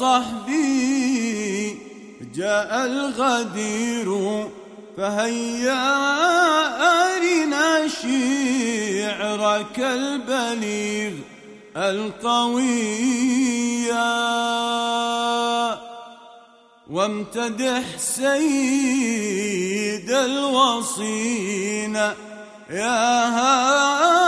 صحبي جاء الغدير فهيا أرنا شعرك البليغ القويا. وامتدح سيد الوصين يا هذا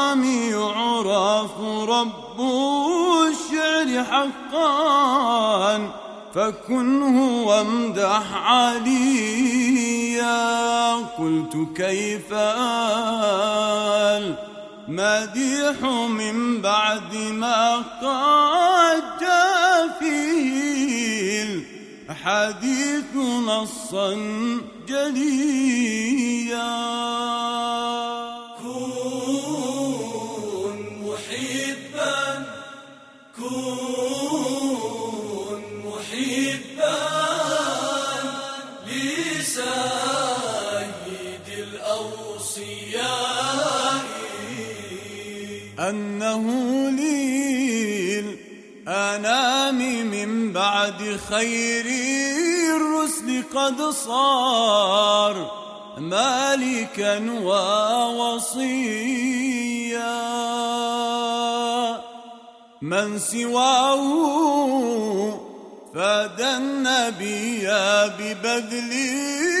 رب الشعر حقا فكنه وامدح عليا. قلت كيف المديح من بعد ما قد جاء فيه الحديث نصا جليا. أنه للأنام من بعد خير الرسل قد صار مالكا ووصيا من سواه فاد النبي ببذل الروح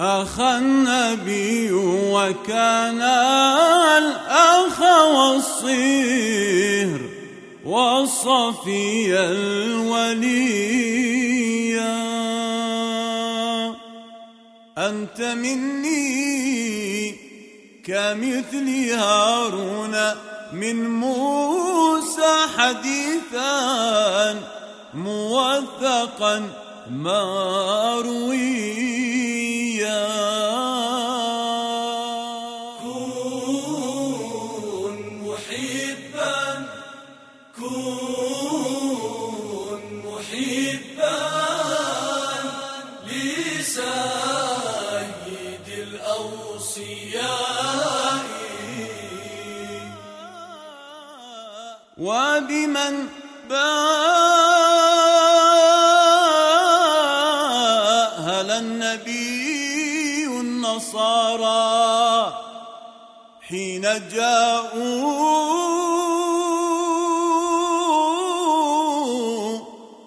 أخا النبي وكان الأخ والصهر والصفي الولي. أنت مني كمثل هارون من موسى حديثا موثقا مرويا وبمن باهل النبي النصارى حين جاءوا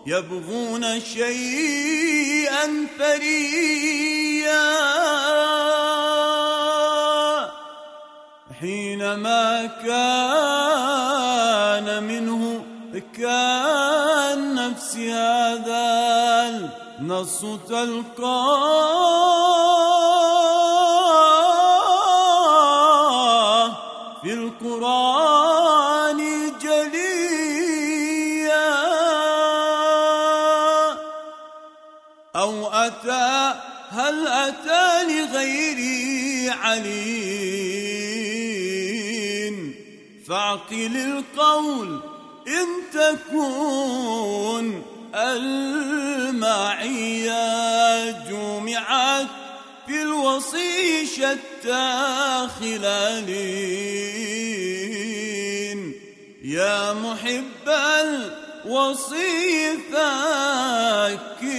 يبغون شيئا فريا حينما كان كان نفس هذا النص تلقاه. في القرآن جليا أو أتى هل أتى لغيري عليم؟ فاعقل القول إن تكون خلالين يا محب الوصي فكر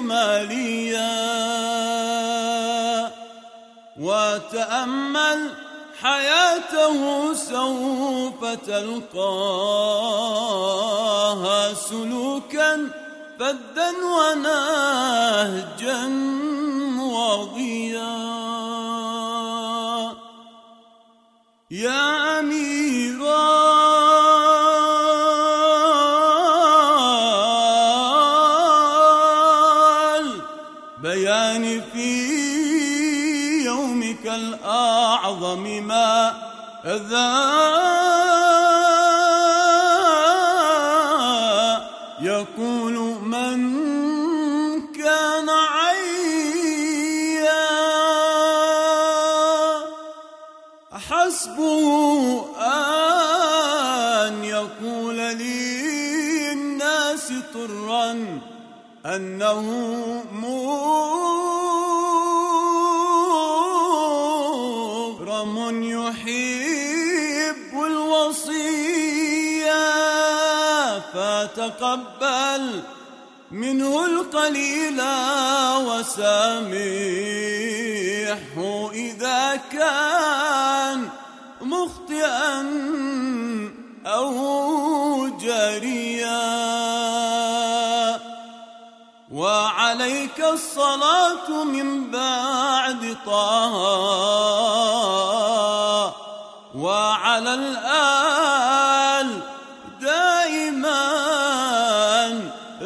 ماليا. وتأمل حياته سوف تلقاها سلوكا فدا ونهجا واضيا يا أميرا. البيان في يومك الأعظم ما ذا حسبه أن يقول للناس طرا أنه مغرم يحب الوصية فتقبل منه القليل وسامحه إذا كان مخطئا أو جاريا وعليك الصلاة من بعد طه. وعلى الآل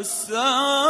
الساعة